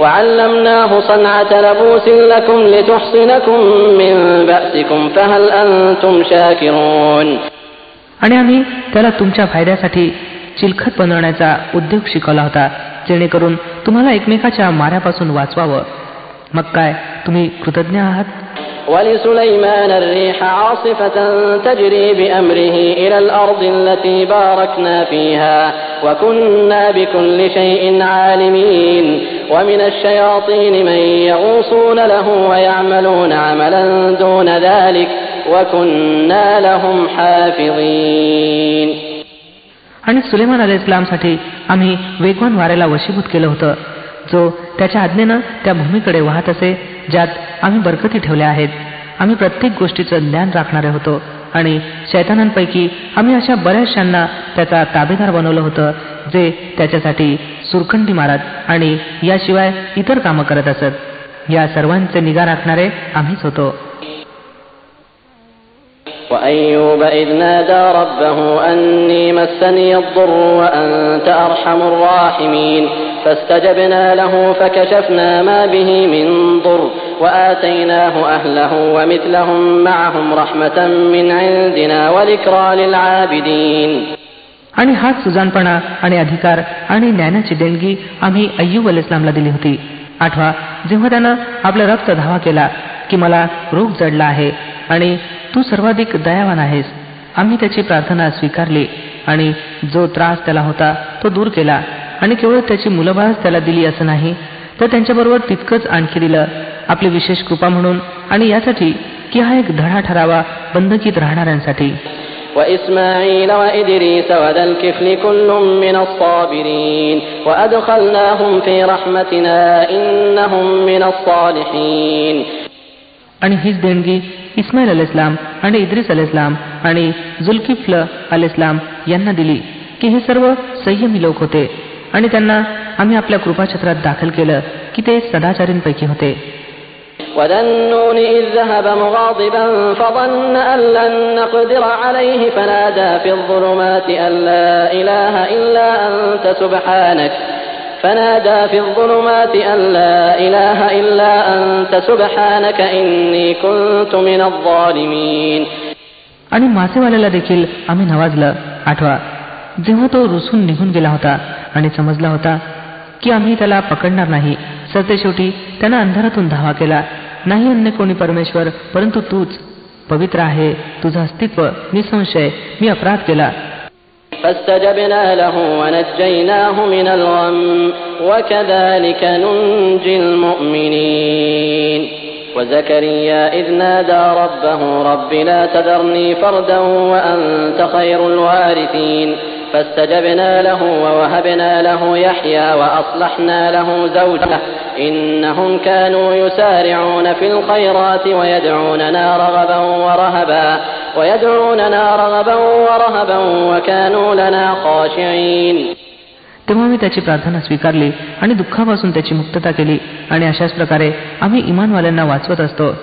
وعلمناه صنعة لبوس لكم لتحصنكم من بأسكم فهل أنتم شاكرون आणि आम्ही त्याला तुमच्या फायद्यासाठी चिलखत बनवण्याचा उद्योग शिकवला होता जेणेकरून तुम्हाला एकमेकाच्या माऱ्यापासून वाचवावं मग काय तुम्ही कृतज्ञ आहात ولسليمان الريح عاصفة تجري بأمره إلى الأرض التي باركنا فيها وكنا بكل شيء عالمين ومن الشياطين من يغوصون له ويعملون عملا دون ذلك وكنا لهم حافظين आणि सुलेमान अल इस्लामसाठी आम्ही वेगवान वाऱ्याला वशीभूत केलं होतं जो त्याच्या आज्ञेनं त्या भूमीकडे वाहत असे ज्यात आम्ही बरकती ठेवल्या आहेत आम्ही प्रत्येक गोष्टीचं ज्ञान राखणारे होतो आणि शैतानांपैकी आम्ही अशा बऱ्याचशांना त्याचा ताबेदार बनवलं होतं जे त्याच्यासाठी सुरखंडी मारत आणि याशिवाय इतर कामं करत असत या सर्वांचे निगा राखणारे आम्हीच होतो وأيوب إذ نادى ربه أني مسني الضر وأنت أرحم الراحمين فاستجبنا له فكشفنا ما به من ضر وآتيناه أهله ومثلهم معهم رحمة من عندنا وذكرى للعابدين आणि हाच सुजानपणा आणि अधिकार आणि ज्ञानाची देणगी आम्ही अय्यूब अल इस्लामला दिली होती आठवा जेव्हा त्यानं आपल्या रक्त धावा केला की मला रोग जडला आहे आणि तू सर्वाधिक दयावान आहेस आम्ही त्याची प्रार्थना स्वीकारली आणि जो त्रास त्याला होता तो दूर केला आणि केवळ त्याची मुलंबाळच त्याला दिली असं नाही तर त्यांच्याबरोबर तितकंच आणखी दिलं आपली विशेष कृपा म्हणून आणि यासाठी की हा एक धडा ठरावा बंदकीत राहणाऱ्यांसाठी وإسماعيل وإدريس وذا الكفل كل من الصابرين وأدخلناهم في رحمتنا إنهم من الصالحين आणि हीच देणगी इस्माईल अल इस्लाम आणि इद्रिस अल इस्लाम आणि जुल्किफ्ल अल इस्लाम यांना दिली की हे सर्व संयमी लोक होते आणि त्यांना आम्ही आपल्या कृपाछत्रात दाखल केलं की ते सदाचारींपैकी होते وذا النون إذ ذهب مغاضبا فظن أن لن نقدر عليه فنادى في الظلمات أن لا إله إلا أنت سبحانك فنادى في الظلمات أن لا إله إلا أنت سبحانك إني كنت من الظالمين आणि मासेवाल्याला देखील आम्ही नवाजलं आठवा जेव्हा तो रुसून निघून गेला होता आणि समजला होता की आम्ही त्याला पकडणार नाही. सरते शेवटी त्यानं अंधारातून धावा केला. नाही अन्य कोणी परमेश्वर परंतु तूच. पवित्र आहे तुझं अस्तित्व निसंशय मी अपराध केला. فاستجبنا له ونجيناه من الغم وكذلك ننجي المؤمنين وزكريا إذ نادى ربه رب لا تذرني فردا وأنت خير الوارثين فاستجبنا له ووهبنا له يحيى وأصلحنا له زوجه إنهم كانوا يسارعون في الخيرات ويدعوننا رغبا ورهبا ويدعوننا رغبا ورهبا وكانوا لنا خاشعين तेव्हा मी त्याची प्रार्थना स्वीकारली आणि दुःखापासून त्याची मुक्तता केली आणि अशाच प्रकारे आम्ही इमानवाल्यांना वाचवत असतो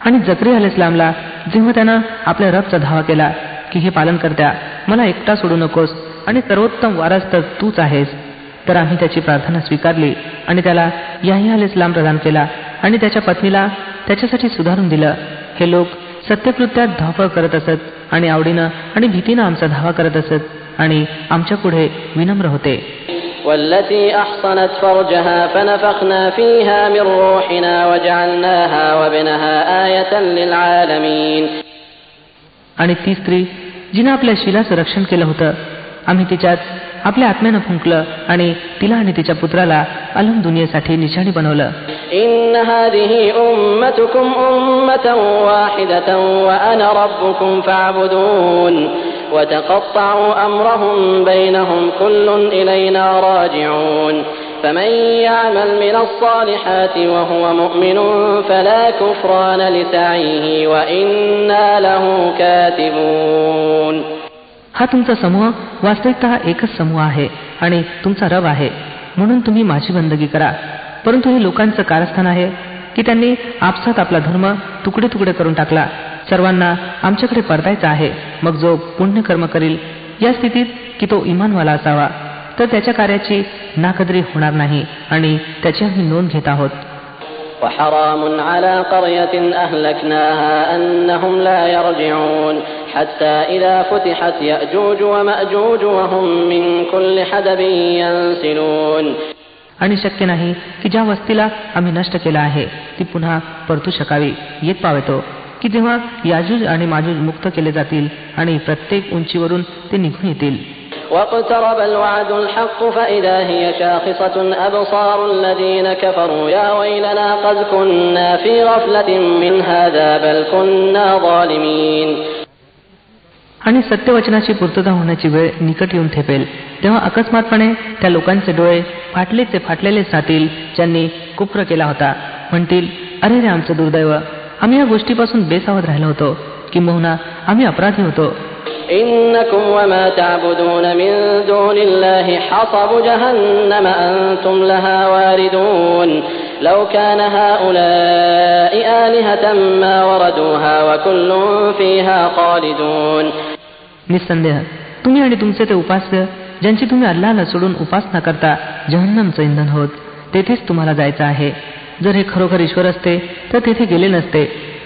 आणि जकरी अल इस्लामला जेव्हा त्यानं आपल्या रबचा धावा केला की हे पालन करत्या मला एकटा सोडू नकोस आणि सर्वोत्तम वारस तर तूच आहेस तर आम्ही त्याची प्रार्थना स्वीकारली आणि त्याला याही अल इस्लाम प्रदान केला आणि त्याच्या पत्नीला त्याच्यासाठी सुधारून दिलं हे लोक सत्यकृत्यात धावपळ करत असत आणि आवडीनं आणि भीतीनं आमचा धावा करत असत आणि आमच्या पुढे विनम्र होते والتي أحصنت فرجها فنفخنا فيها من روحنا وجعلناها وابنها آية للعالمين आणि ती स्त्री जिनं आपल्या शिलाचं रक्षण केलं होतं आम्ही तिच्यात आपल्या आत्म्यानं फुंकलं आणि तिला आणि तिच्या पुत्राला अलम दुनियेसाठी निशाणी बनवलं إن هذه أمتكم أمة واحدة وأنا ربكم فاعبدون وتقطعوا أمرهم بينهم كل إلينا راجعون فمن يعمل من الصالحات وهو مؤمن فلا كفران لسعيه وإنا له كاتبون हा तुमचा समूह वास्तविकता हा एकच समूह आहे आणि तुमचा रब आहे म्हणून तुम्ही माझी बंदगी करा परंतु हे लोकांचं कारस्थान आहे की त्यांनी आपसात आपला धर्म तुकडे तुकडे करून टाकला सर्वांना आमच्याकडे परतायचा आहे मग जो पुण्यकर्म करील या स्थितीत की तो इमानवाला असावा तर त्याच्या कार्याची नाकदरी होणार नाही आणि त्याची आम्ही नोंद घेत आहोत. आणि शक्य नाही की ज्या वस्तीला आम्ही नष्ट केला आहे ती पुन्हा परतू शकावी. येत पावतो की जेव्हा याजूज आणि माजूज मुक्त केले जातील आणि प्रत्येक उंचीवरून ते निघून येतील. واقترب الوعد الحق فإذا هي شاخصة أبصار الذين كفروا يا ويلنا قد كنا في غفلة من هذا بل كنا ظالمين आणि सत्यवचनाची पूर्तता होण्याची वेळ निकट येऊन ठेपेल तेव्हा अकस्मातपणे त्या लोकांचे डोळे फाटलेचे फाटलेलेच राहतील ज्यांनी कुप्र केला होता म्हणतील अरे रे आमचं दुर्दैव आम्ही या गोष्टीपासून बेसावध राहिलो होतो किंबहुना आम्ही अपराधी होतो إنكم وما تعبدون من دون الله حصب جهنم أنتم لها واردون لو كان هؤلاء آلهة ما وردوها وكل فيها خالدون निसंदेह तुम्ही आणि तुमचे ते उपास्य ज्यांची तुम्ही अल्लाला सोडून उपासना करता जहन्नमचं इंधन होत तेथेच तुम्हाला जायचं आहे जर हे खरोखर ईश्वर असते तर तेथे गेले नसते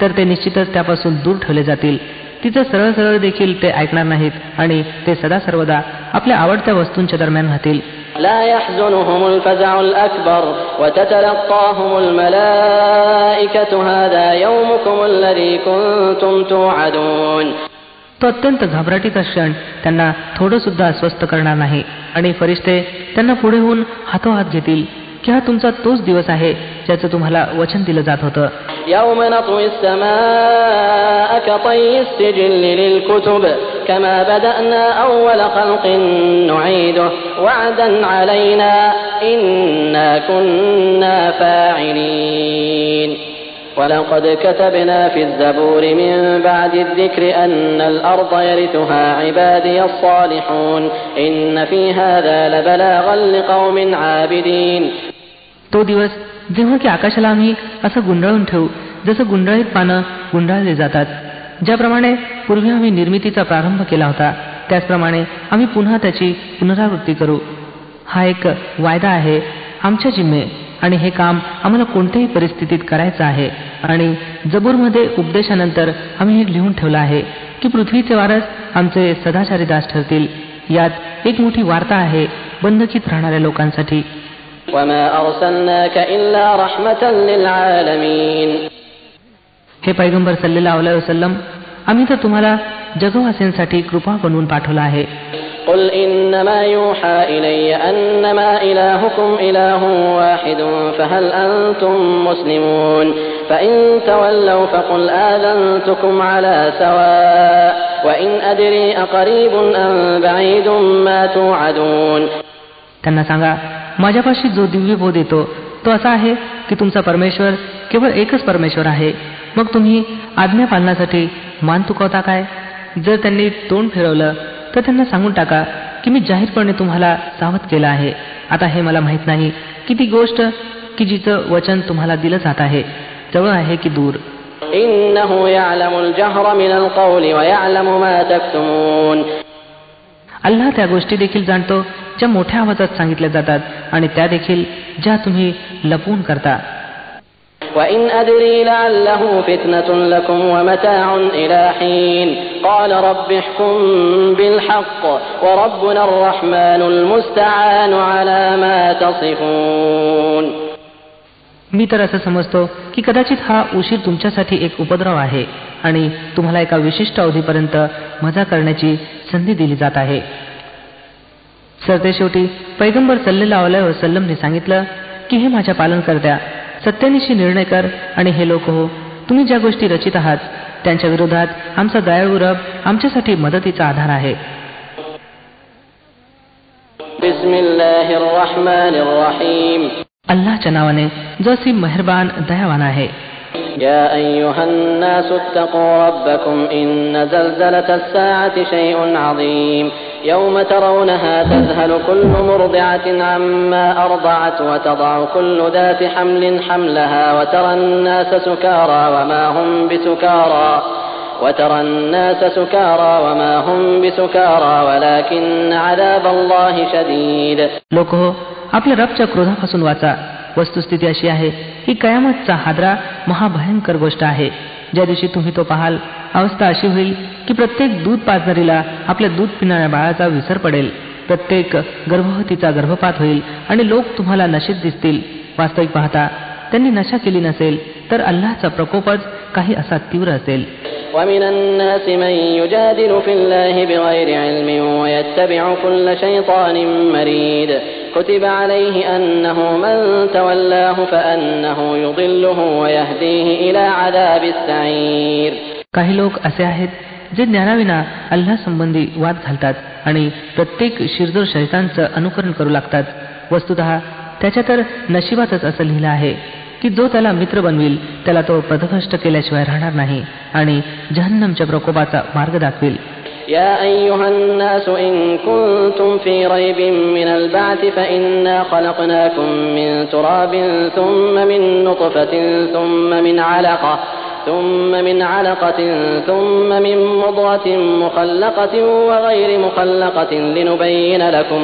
तर ते निश्चितच त्यापासून दूर ठेवले जातील. तिचं सरळ सरळ देखील ते ऐकणार नाहीत आणि ते सदा सर्वदा आपल्या आवडत्या वस्तूंच्या दरम्यान राहतील. तो अत्यंत घाबरटीचा क्षण त्यांना थोडं सुद्धा अस्वस्थ करणार नाही आणि फरिश्ते त्यांना पुढे होऊन हातोहात घेतील. की हा तुमचा तोच दिवस आहे ज्याचं तुम्हाला वचन दिलं जात होतं يوم نطوي السماء كطي السجل للكتب كما بدأنا أول خلق نعيده وعدا علينا إنا كنا فاعلين ولقد كتبنا في الزبور من بعد الذكر أن الأرض يرثها عبادي الصالحون إن في هذا لبلاغا لقوم عابدين तो दिवस जेव्हा की आकाशाला आम्ही असं गुंडाळून ठेवू जसं गुंडाळीत पानं गुंडाळले जातात ज्याप्रमाणे पूर्वी आम्ही निर्मितीचा प्रारंभ केला होता त्याचप्रमाणे आम्ही पुन्हा त्याची पुनरावृत्ती करू हा एक वायदा आहे आमच्या जिम्मे आणि हे काम आम्हाला कोणत्याही परिस्थितीत करायचं आहे आणि जबूरमध्ये उपदेशानंतर आम्ही हे लिहून ठेवलं आहे की पृथ्वीचे वारस आमचे सदाचारी दास ठरतील. यात एक मोठी वार्ता आहे बंदकीत राहणाऱ्या लोकांसाठी. हे पैगंबर सल्लेला वसलम आम्ही तर तुम्हाला जगवासींसाठी कृपा बनवून पाठवलं आहे. قل إنما يوحى إلي أنما إلهكم إله واحد فهل أنتم مسلمون فإن تولوا فقل آذنتكم على سواء وإن أدري أقريب أم بعيد ما توعدون त्यांना सांगा माझ्यापाशी जो दिव्य बोध येतो तो असा आहे की तुमचा परमेश्वर केवळ एकच परमेश्वर आहे मग तुम्ही आज्ञा पालनासाठी मान तुकवता काय जर त्यांनी तोंड फिरवलं तर त्यांना सांगून टाका की मी जाहीरपणे तुम्हाला सावध केलं आहे. आता हे मला माहीत नाही की ती गोष्ट की जिचं वचन तुम्हाला दिलं जात आहे. जवळ आहे की दूर? अल्लाह त्या गोष्टी देखील जाणतो ज्या मोठ्या आवाजात सांगितल्या जातात आणि त्या देखील ज्या तुम्ही लपवून करता. وإن أدري لعله فتنة لكم ومتاع إلى حين قال رب احكم بالحق وربنا الرحمن المستعان على ما تصفون मी तर असं समजतो की कदाचित हा उशीर तुमच्यासाठी एक उपद्रव आहे आणि तुम्हाला एका विशिष्ट अवधीपर्यंत मजा करण्याची संधी दिली जात आहे सरते शेवटी पैगंबर सल्लेला वसल्लमने सांगितलं की हे माझ्या पालन करत्या सत्यनिशी निर्णय कर आणि हे लोक हो तुम्ही ज्या गोष्टी रचित आहात त्यांच्या विरोधात आमचा दयाळू रब आमच्यासाठी मदतीचा आधार आहे. अल्लाच्या नावाने जो असीम मेहरबान दयावान आहे. يا أيها الناس اتقوا ربكم إن زلزلة الساعة شيء عظيم يوم ترونها تذهل كل مرضعة عما أرضعت وتضع كل ذات حمل حملها وترى الناس سكارى وما هم بسكارى وترى الناس سكارى وما هم بسكارى ولكن عذاب الله شديد लोक हो आपल्या रबच्या क्रोधापासून वाचा वस्तुस्थिती अशी आहे की कयामतचा हादरा महाभयंकर गोष्ट आहे. ज्या दिवशी तुम्ही तो पाहाल अवस्था अशी होईल की प्रत्येक दूध पाजणारीला आपल्या दूध पिणाऱ्या बाळाचा विसर पडेल. प्रत्येक गर्भवतीचा गर्भपात होईल आणि लोक तुम्हाला नशेत दिसतील. वास्तविक पाहता त्यांनी नशा केली नसेल तर अल्लाचा प्रकोपच काही असा तीव्र असेल ومن الناس من يجادل في الله بغير علم ويتبع كل شيطان مريد كتب عليه أنه من تولاه فأنه يضله ويهديه إلى عذاب السعير काही लोक असे आहेत जे ज्ञानाविना अल्ला संबंधी वाद घालतात आणि प्रत्येक शिरजोर शैतांचं अनुकरण करू लागतात वस्तुत त्याच्या तर नशिबातच असं लिहिलं आहे की जो त्याला मित्र बनविल त्याला तो पदभ्रष्ट केल्याशिवाय राहणार नाही आणि जहन्नमच्या प्रकोपाचा मार्ग दाखविल يا أيها الناس إن كنتم في ريب من البعث فإنا خلقناكم من تراب ثم من نطفة ثم من علقة ثم من علقة ثم من مضغة مخلقة وغير مخلقة لنبين لكم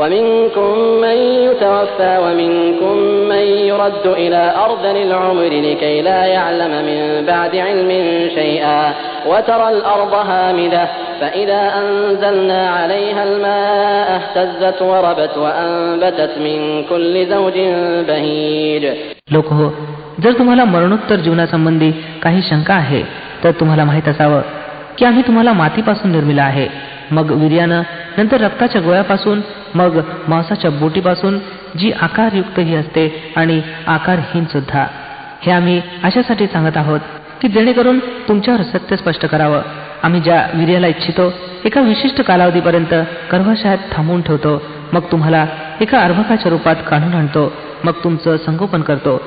ومنكم من يتوفى ومنكم من يرد إلى أرذل العمر لكي لا يعلم من بعد علم شيئا وترى الأرض هامدة فإذا أنزلنا عليها الماء اهتزت وربت وأنبتت من كل زوج بهيج लोक हो जर तुम्हाला मरणोत्तर जीवनासंबंधी काही शंका आहे तर तुम्हाला माहीत असावं की आम्ही तुम्हाला मातीपासून निर्मिला आहे मग वीर्यानं नंतर रक्ताच्या गोळ्यापासून मग मांसाच्या बोटीपासून जी आकारयुक्तही असते आणि आकारहीन सुद्धा. हे आम्ही अशासाठी सांगत आहोत की जेणेकरून तुमच्यावर सत्य स्पष्ट करावं. आम्ही ज्या वीर्याला इच्छितो एका विशिष्ट कालावधीपर्यंत गर्भाशयात थांबवून ठेवतो. मग तुम्हाला एका अर्भकाच्या रूपात काढून आणतो. मग तुमचं संगोपन करतो.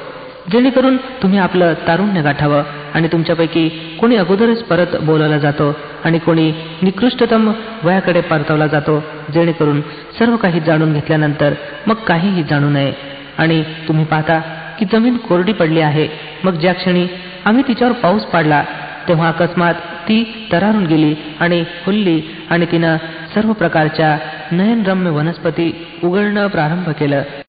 जेणेकरून तुम्ही आपलं तारुण्य गाठावं आणि तुमच्यापैकी कोणी अगोदरच परत बोलावला जातो आणि कोणी निकृष्टतम वयाकडे परतवला जातो जेणेकरून सर्व काही जाणून घेतल्यानंतर मग काहीही जाणू नये. आणि तुम्ही पाहता की जमीन कोरडी पडली आहे. मग ज्या क्षणी आम्ही तिच्यावर पाऊस पाडला तेव्हा अकस्मात ती तरारून गेली आणि फुलली आणि तिनं सर्व प्रकारच्या नयनरम्य वनस्पती उघडणं प्रारंभ केलं.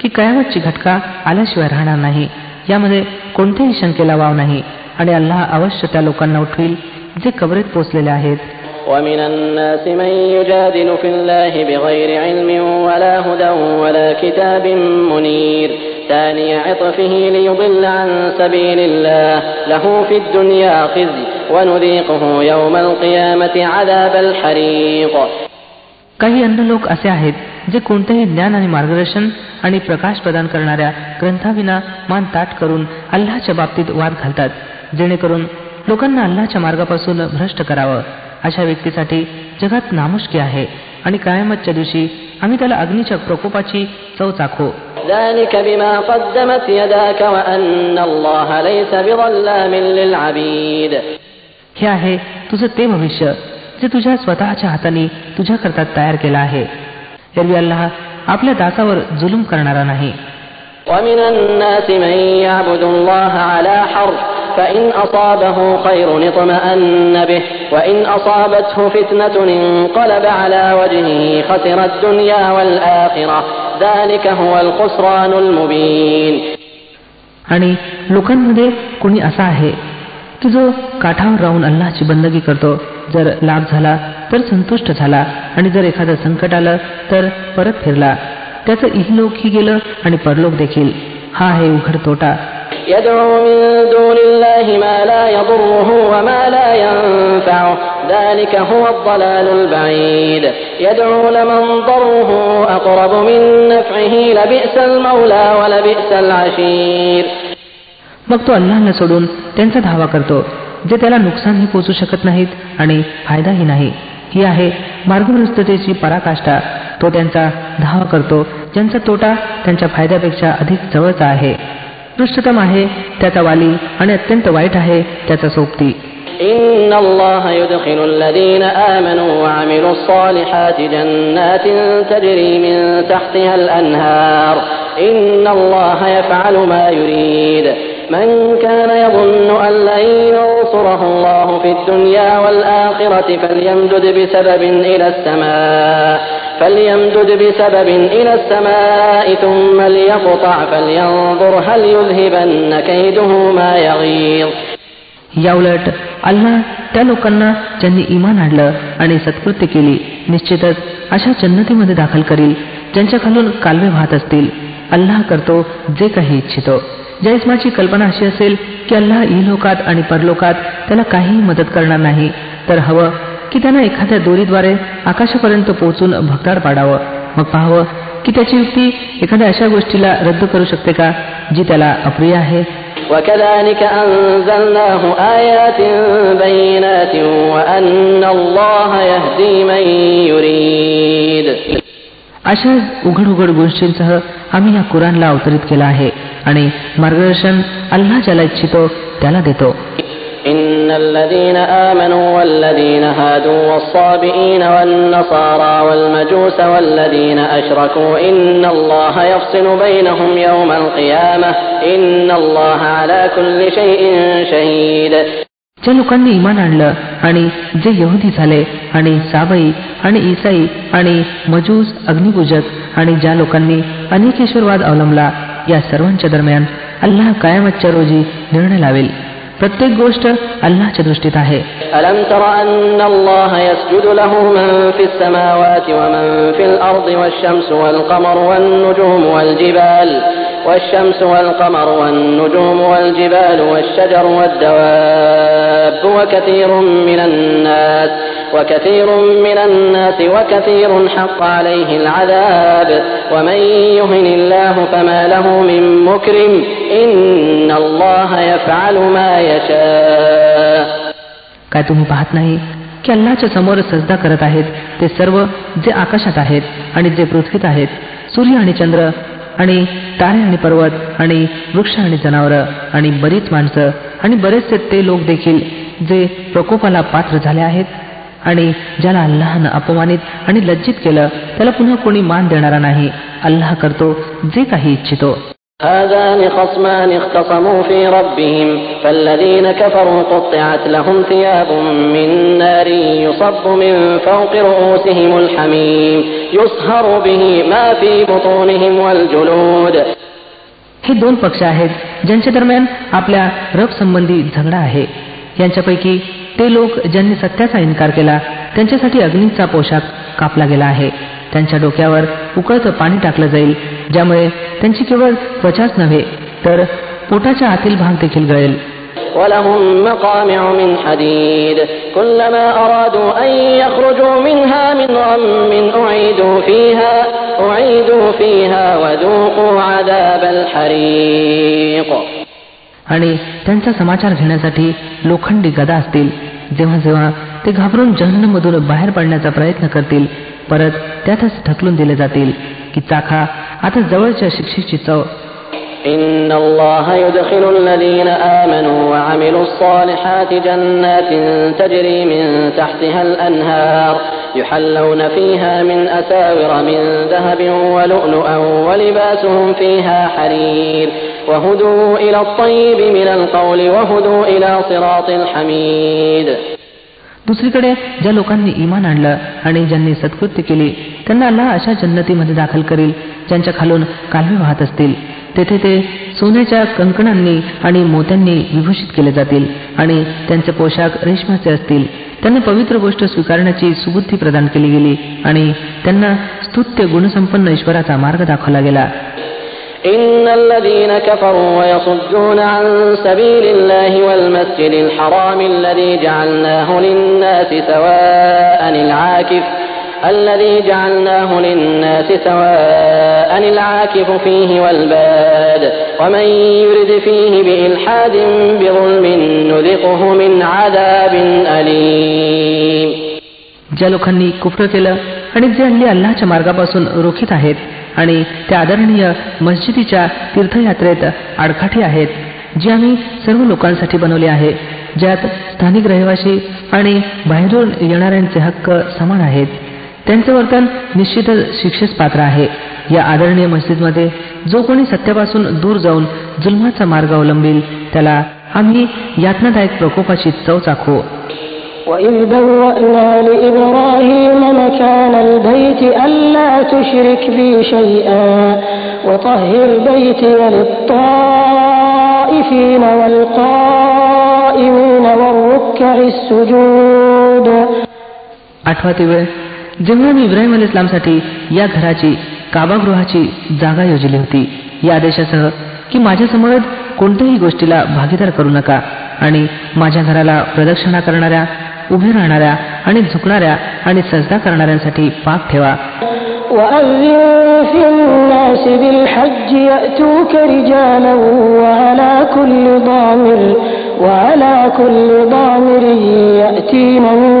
की कयामतची घटका आल्याशिवाय राहणार नाही यामध्ये कोणत्याही शंकेला वाव नाही आणि अल्लाह अवश्य त्या लोकांना उठवील जे कबरेत पोचलेले आहेत ومن الناس من يجادل في الله بغير علم ولا هدى ولا كتاب منير ثاني عطفه ليضل عن سبيل الله له في الدنيا خزي ونذيقه يوم القيامة عذاب الحريق काही अन्य लोक असे आहेत जे कोणतेही ज्ञान आणि मार्गदर्शन आणि प्रकाश प्रदान करणाऱ्या ग्रंथाविना मान ताट करून अल्लाच्या बाबतीत वाद घालतात जेणेकरून लोकांना अल्लाच्या मार्गापासून भ्रष्ट करावं. अशा व्यक्तीसाठी जगात नामुष्की आहे आणि कायमतच्या दिवशी आम्ही त्याला अग्निच्या प्रकोपाची चव चाखो. हे आहे तुझं ते भविष्य जे तुझ्या स्वतःच्या हाताने तुझ्याकरता तयार केलं आहे. एरवी अल्लाह आपल्या दासावर जुलूम करणारा नाही ومن الناس من يعبد الله على حرف فإن أصابه خير اطمأن به وإن أصابته فتنة انقلب على وجهه خسر الدنيا والآخرة ذلك هو الخسران المبين आणि लोकांमध्ये कोणी असा आहे की जो काठावर राहून अल्लाची बंदगी करतो जर लाभ झाला तर संतुष्ट झाला आणि जर एखादं संकट आलं तर परत फिरला त्याचं इहलोकही गेलं आणि परलोक देखील हा आहे उघड तोटा يدعو من دون الله ما لا يضره وما لا ينفعه ذلك هو الضلال البعيد يدعو لمن ضره أقرب من نفعه لبئس المولى ولبئس العشير मग तो अल्लाहला सोडून त्यांचा धावा करतो जे त्याला नुकसानही पोचू शकत नाहीत आणि फायदाही नाही ही आहे मार्गभ्रष्टतेची पराकाष्ठा तो त्यांचा धावा करतो ज्यांचा तोटा त्यांच्या फायद्यापेक्षा अधिक जवळचा आहे उत्कृष्टतम आहे त्याचा वाली आणि अत्यंत वाईट आहे त्याचा सोबती إن الله يدخل الذين آمنوا وعملوا الصالحات جنات تجري من تحتها الأنهار إن الله يفعل ما يريد من كان يظن أن لن ينصره الله في الدنيا والآخرة فليمدد بسبب إلى السماء فليمدد بسبب إلى السماء ثم ليقطع فلينظر هل يذهبن كيده ما يغيظ याउलट अल्लाह त्या लोकांना ज्यांनी इमान आणलं आणि सत्कृत्य केली निश्चितच अशा जन्नतीमध्ये दाखल करील ज्यांच्या खालून कालवे वाहत असतील अल्लाह करतो जे काही इच्छितो जयस्माची कल्पना अशी असेल की अल्लाह इलोकात आणि परलोकात त्याला काहीही मदत करणार नाही. तर हवं की त्यानं एखाद्या दोरीद्वारे आकाशापर्यंत पोहोचून भक्ताड पाडावं. मग पाहावं की त्याची युक्ती एखाद्या अशा गोष्टीला रद्द करू शकते का जी त्याला अप्रिय आहे? अशाच उघड उघड गोष्टींसह आम्ही या कुराणला अवतरित केला आहे. आणि मार्गदर्शन अल्लाह ज्याला इच्छितो त्याला देतो إن الذين آمنوا والذين هادوا والصابئين والنصارى والمجوس والذين أشركوا إن الله يفصل بينهم يوم القيامة إن الله على كل شيء شهيد ज्या लोकांनी इमान आणलं आणि जे यहुदी झाले आणि साबई आणि इसाई आणि मजूस अग्निपूजक आणि ज्या लोकांनी अनेकेश्वरवाद अवलंबला या सर्वांच्या दरम्यान अल्लाह कायमतच्या रोजी निर्णय लावेल प्रत्येक गोष्ट अल्लाच्या दृष्टीत आहे ألم تر أن الله يسجد له من في السماوات ومن في الأرض والشمس والقمر والنجوم والجبال والشمس والقمر والنجوم والجبال والشجر والدواب وكثير من الناس وكثير من الناس وكثير حق عليه العذاب ومن يهن الله فما له من مكرم إن الله يفعل ما يشاء काय तुम्ही पाहत नाही की अल्लाच्या समोर सजदा करत आहेत ते सर्व जे आकाशात आहेत आणि जे पृथ्वीत आहेत सूर्य आणि चंद्र आणि तारे आणि पर्वत आणि वृक्ष आणि जनावरं आणि बरीच माणसं आणि बरेचसे ते लोक देखील जे प्रकोपाला पात्र झाले आहेत आणि ज्याला अल्लाहनं अपमानित आणि लज्जित केलं त्याला पुन्हा कोणी मान देणारा नाही. अल्लाह करतो जे काही इच्छितो. هذان خصمان اختصموا في ربهم فالذين كفروا قطعت لهم ثياب من نار يصب من فوق رؤوسهم الحميم يصهر به ما في بطونهم والجلود हे दोन पक्ष आहेत ज्यांच्या दरम्यान आपल्या रब संबंधी झगडा आहे यांच्यापैकी ते लोक ज्यांनी सत्याचा इन्कार केला त्यांच्यासाठी अग्नीचा पोशाख कापला गेला आहे त्यांच्या डोक्यावर उकळतं पाणी टाकलं जाईल ज्यामुळे त्यांची केवळ त्वचाच नव्हे तर पोटाच्या आतील भाग देखील गळेल ولهم مقامع من حديد كلما أرادوا أن يخرجوا منها من غم أعيدوا فيها أعيدوا فيها وذوقوا عذاب الحريق आणि त्यांचा समाचार घेण्यासाठी लोखंडी गदा असतील जेव्हा जेव्हा ते घाबरून जहन्नमधून बाहेर पडण्याचा प्रयत्न करतील परत त्यातच ढकलून दिले जातील की चाखा आता जवळच्या शिक्षेची चव إن الله يدخل الذين آمنوا وعملوا الصالحات جنات تجري من تحتها الأنهار يحلون فيها من أساور من ذهب ولؤلؤا ولباسهم فيها حرير وهدوا إلى الطيب من القول وهدوا إلى صراط الحميد दुसरीकडे ज्या लोकांनी इमान आणलं आणि ज्यांनी सत्कृत्य केली त्यांना अल्लाह अशा जन्नतीमध्ये दाखल करील ज्यांच्या खालून कालवे वाहत असतील. तेथे ते सोन्याच्या कंकणांनी आणि मोत्यांनी विभूषित केले जातील आणि त्यांचे पोशाख रेशमाचे असतील. त्यांना पवित्र गोष्ट स्वीकारण्याची सुबुद्धी प्रदान केली गेली आणि त्यांना स्तुत्य गुणसंपन्न ईश्वराचा मार्ग दाखवला गेला. إن الذين كفروا ويصدون عن سبيل الله والمسجد الحرام الذي جعلناه للناس سواء العاكف الذي جعلناه للناس سواء العاكف فيه والباد ومن يرد فيه بإلحاد بظلم نذقه من عذاب أليم ज्या लोकांनी कुफ्र केलं आणि जे हल्ली अल्लाच्या मार्गापासून रोखीत आहेत आणि त्या आदरणीय मस्जिदीच्या तीर्थयात्रेत आडखाठी आहेत जी आम्ही सर्व लोकांसाठी बनवली आहे ज्यात स्थानिक रहिवासी आणि बाहेरून येणाऱ्यांचे हक्क समान आहेत. त्यांचे वर्तन निश्चितच शिक्षेस पात्र आहे. या आदरणीय मस्जिदमध्ये जो कोणी सत्यापासून दूर जाऊन जुलमाचा मार्ग अवलंबील त्याला आम्ही यातनादायक प्रकोपाची चव चाखू. وإذ بوأنا لإبراهيم مكان البيت ألا تشرك بي شيئا وطهر بيتي للطائفين والقائمين والركع السجود आठवा वेळ जेव्हा मी इब्राहिम अली इस्लामसाठी या घराची काबागृहाची जागा योजली होती या आदेशासह की माझ्यासमोर कोणत्याही गोष्टीला भागीदार करू नका आणि माझ्या घराला प्रदक्षिणा करणाऱ्या उभे राहणाऱ्या आणि झुकणाऱ्या आणि सजदा करणाऱ्यांसाठी पाक ठेवा وأذن في الناس بالحج يأتوك رجالا وعلى كل ضامر وعلى كل ضامر يأتين من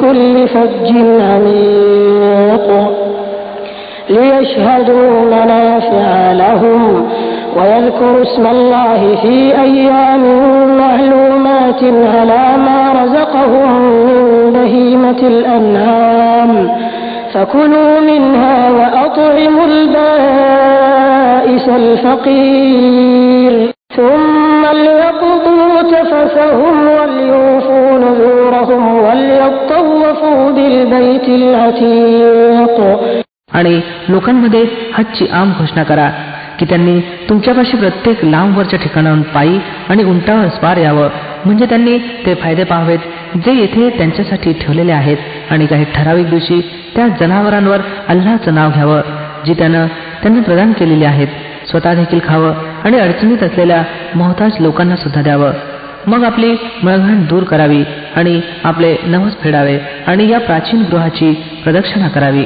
كل فج عميق ليشهدوا منافع لهم ويذكروا اسم الله في أيام معلومات على ما رزقهم من بهيمة الأنعام فكلوا منها وأطعموا البائس الفقير ثم ليقضوا تفثهم وليوفوا نذورهم وليطوفوا بالبيت العتيق आणि लोकांमध्ये हजची आम घोषणा करा की त्यांनी तुमच्यापाशी प्रत्येक लांबवरच्या ठिकाणाहून पायी आणि उंटावर स्वार यावं. म्हणजे त्यांनी ते फायदे पाहावेत जे येथे त्यांच्यासाठी ठेवलेले आहेत. आणि काही ठराविक दिवशी त्या जनावरांवर अल्लाचं नाव घ्यावं जी त्यानं त्यांना प्रदान केलेली आहेत. स्वतः देखील खावं आणि अडचणीत असलेल्या मोहताज लोकांना सुद्धा द्यावं. मग आपली मळघाण दूर करावी आणि आपले नवस फेडावे आणि या प्राचीन गृहाची प्रदक्षिणा करावी.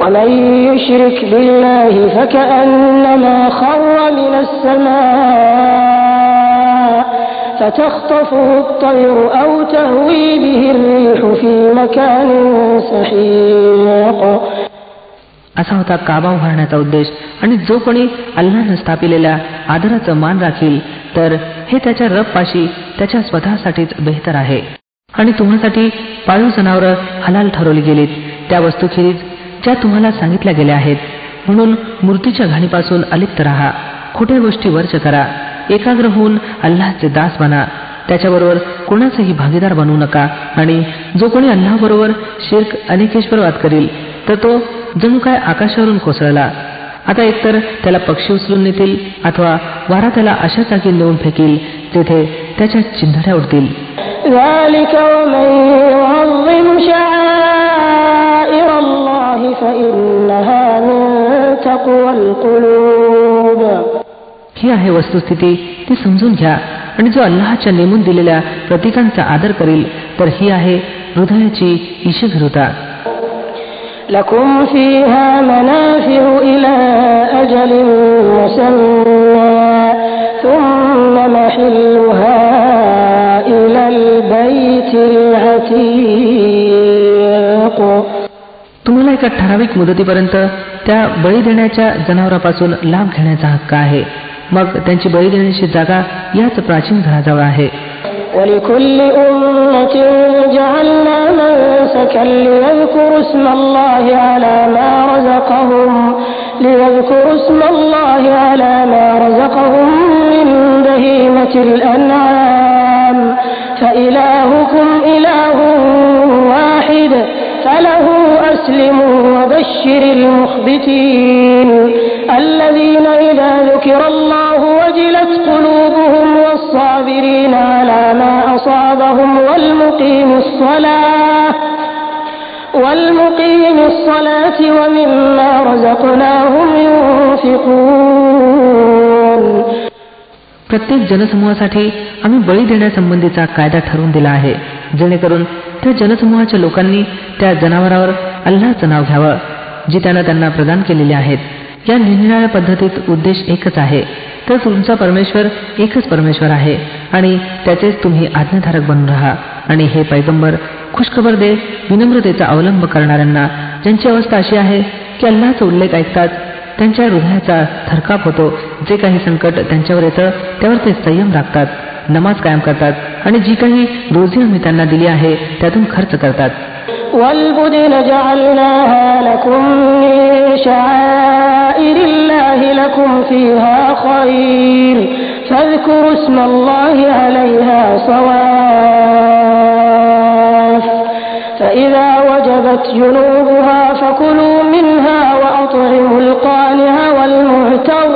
ومن يشرك بالله فكأنما خر من السماء فتخطفه الطير أو تهوي به الريح في مكان سحيق असा होता काबा उभारण्याचा उद्देश आणि जो कोणी अल्लानं स्थापिलेल्या आदराचं मान राखील तर हे त्याच्या रबपाशी त्याच्या स्वतःसाठीच बेहतर आहे आणि तुम्हासाठी पाळीव जनावरं हलाल ठरवली गेलीत त्या वस्तूखेरीज ज्या तुम्हाला सांगितल्या गेल्या आहेत. म्हणून मूर्तीच्या घाणीपासून अलिप्त राहा. खोट्या गोष्टी वर्च करा. एकाग्र होऊन अल्लाचे दास बना. त्याच्याबरोबर कोणाचाही भागीदार बनवू नका. आणि जो कोणी अल्लाबरोबर शिर्क अनेकेश्वरवाद करील तर तो जणू काय आकाशावरून कोसळला. आता एकतर त्याला पक्षी उचलून नेतील अथवा वारा त्याला अशा जागी नेऊन फेकील तेथे त्याच्या चिंधड्या उडतील. ही आहे वस्तुस्थिती ती समजून घ्या आणि जो अल्लाहच्या नेमून दिलेल्या प्रतीकांचा आदर करील तर ही आहे हृदयाची ईशभिरुता لكم فيها منافع إلى أجل مسمى ثم محلها إلى البيت العتيق तुम्हाला एका ठराविक मुदतीपर्यंत त्या बळी देण्याच्या जनावरापासून लाभ घेण्याचा हक्क आहे मग त्यांची बळी देण्याची जागा याच प्राचीन घराजवळ आहे ولكل أمة جعلنا منسكا ليذكروا اسم الله على ما رزقهم ليذكروا اسم الله على ما رزقهم من بهيمة الأنعام فإلهكم إله واحد فله أسلموا وبشر المخبتين الذين إذا ذكر الله وجلت قلوبهم والصابرين على ما أصابهم والمقيم الصلاة والمقيم الصلاة ومما رزقناهم ينفقون प्रत्येक जनसमूहासाठी आम्ही बळी देण्यासंबंधीचा कायदा ठरवून दिला आहे जेणेकरून त्या जनसमूहाच्या लोकांनी त्या जनावरावर अल्लाचं नाव घ्यावं जी त्यानं त्यांना प्रदान केलेली आहेत. या निरनिराळ्या पद्धतीत उद्देश एकच आहे. तर तुमचा परमेश्वर एकच परमेश्वर आहे. आणि त्याचेच तुम्ही आज्ञाधारक बनून राहा. आणि हे पैगंबर खुशखबर दे विनम्रतेचा अवलंब करणाऱ्यांना ज्यांची अवस्था अशी आहे की अल्लाचा उल्लेख ऐकताच त्यांच्या हृदयाचा थरकाप होतो. जे काही संकट त्यांच्यावर येतं त्यावर ते संयम राखतात. नमाज कायम करतात आणि जी काही रोजी आम्ही त्यांना दिली आहे त्यातून खर्च करतात والبدن جعلناها لكم من شعائر الله لكم فيها خير فاذكروا اسم الله عليها صواف فإذا وجبت جنوبها فكلوا منها وأطعموا القانع والمعتر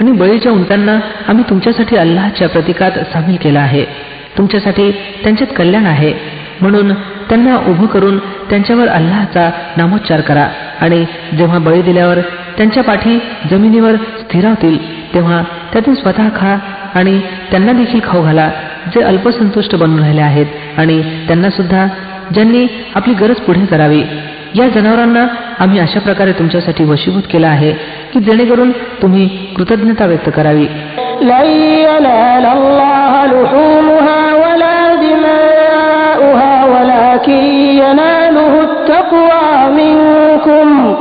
आणि बळीच्या उंटांना आम्ही तुमच्यासाठी अल्लाच्या प्रतिकात सामील केला आहे. तुमच्यासाठी त्यांच्यात कल्याण आहे. म्हणून त्यांना उभं करून त्यांच्यावर अल्लाचा नामोच्चार करा. आणि जेव्हा बळी दिल्यावर त्यांच्या पाठी जमिनीवर स्थिरावतील तेव्हा त्यातून स्वतः खा आणि त्यांना देखील खाऊ घाला जे अल्पसंतुष्ट बनून राहिले आहेत. आणि त्यांना सुद्धा ज्यांनी आपली गरज पुढे करावी या जनावरांना आम्ही अशा प्रकारे तुमच्यासाठी वशीभूत केलं आहे की जेणेकरून तुम्ही कृतज्ञता व्यक्त करावी لن ينال الله لحومها ولا دماؤها ولكن يناله التقوى منكم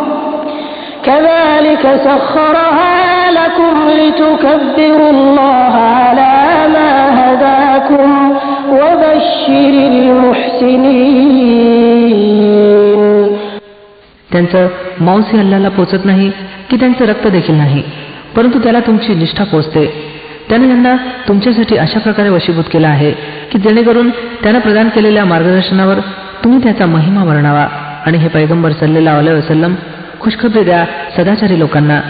كذلك سخرها لكم لتكبروا الله على ما هداكم وبشر المحسنين त्यांचं मांस अल्लाला पोचत नाही की त्यांचं रक्त देखील नाही परंतु त्याला तुमची निष्ठा पोचते. त्याने यांना तुमच्यासाठी अशा प्रकारे वशीभूत केला आहे की जेणेकरून त्यानं प्रदान केलेल्या मार्गदर्शनावर तुम्ही त्याचा महिमा वर्णावा आणि हे पैगंबर सल्लेला वसलम खुशखबरी द्या सदाचारी लोकांना.